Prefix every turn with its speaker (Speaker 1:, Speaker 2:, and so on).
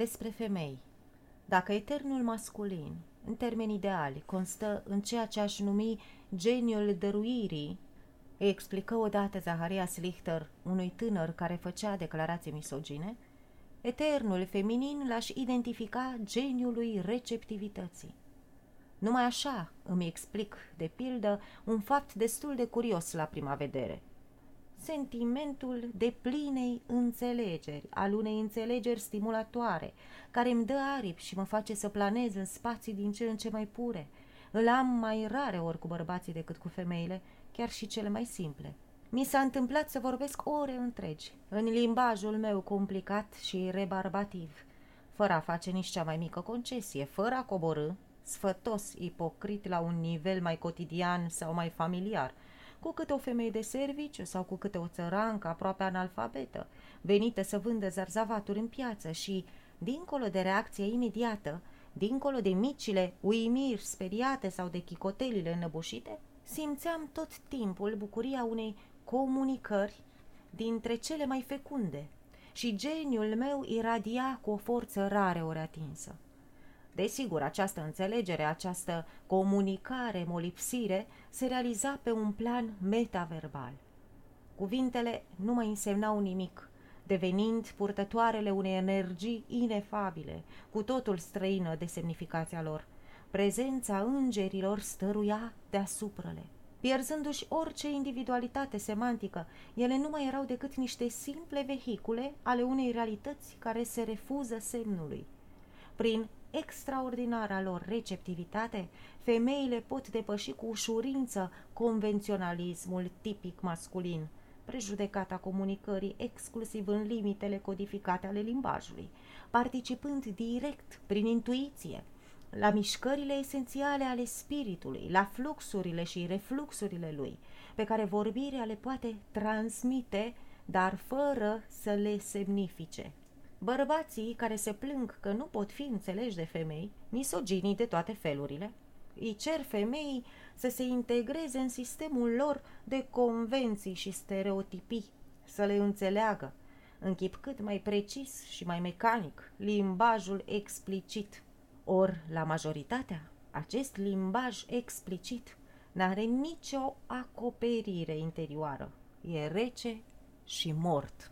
Speaker 1: Despre femei. Dacă eternul masculin, în termeni ideali, constă în ceea ce aș numi geniul dăruirii, îi explică odată Zaharia Slichter unui tânăr care făcea declarații misogine, eternul feminin l-aș identifica geniului receptivității. Numai așa îmi explic, de pildă, un fapt destul de curios la prima vedere – sentimentul de plinei înțelegeri, al unei înțelegeri stimulatoare, care îmi dă aripi și mă face să planez în spații din ce în ce mai pure. Îl am mai rare ori cu bărbații decât cu femeile, chiar și cele mai simple. Mi s-a întâmplat să vorbesc ore întregi, în limbajul meu complicat și rebarbativ, fără a face nici cea mai mică concesie, fără a coborâ, sfătos, ipocrit la un nivel mai cotidian sau mai familiar – cu câte o femeie de serviciu sau cu câte o țărancă aproape analfabetă, venită să vândă zarzavaturi în piață și, dincolo de reacție imediată, dincolo de micile uimiri speriate sau de chicotelile înăbușite, simțeam tot timpul bucuria unei comunicări dintre cele mai fecunde și geniul meu iradia cu o forță rare ori atinsă. Desigur, această înțelegere, această comunicare, molipsire, se realiza pe un plan metaverbal. Cuvintele nu mai însemnau nimic, devenind purtătoarele unei energii inefabile, cu totul străină de semnificația lor. Prezența îngerilor stăruia deasupra le. Pierzându-și orice individualitate semantică, ele nu mai erau decât niște simple vehicule ale unei realități care se refuză semnului. Prin extraordinara lor receptivitate, femeile pot depăși cu ușurință convenționalismul tipic masculin, prejudecata comunicării exclusiv în limitele codificate ale limbajului, participând direct, prin intuiție, la mișcările esențiale ale spiritului, la fluxurile și refluxurile lui, pe care vorbirea le poate transmite, dar fără să le semnifice. Bărbații care se plâng că nu pot fi înțeleși de femei, misoginii de toate felurile, îi cer femeii să se integreze în sistemul lor de convenții și stereotipii, să le înțeleagă, în chip cât mai precis și mai mecanic, limbajul explicit. Or, la majoritatea, acest limbaj explicit n-are nicio acoperire interioară. E rece și mort.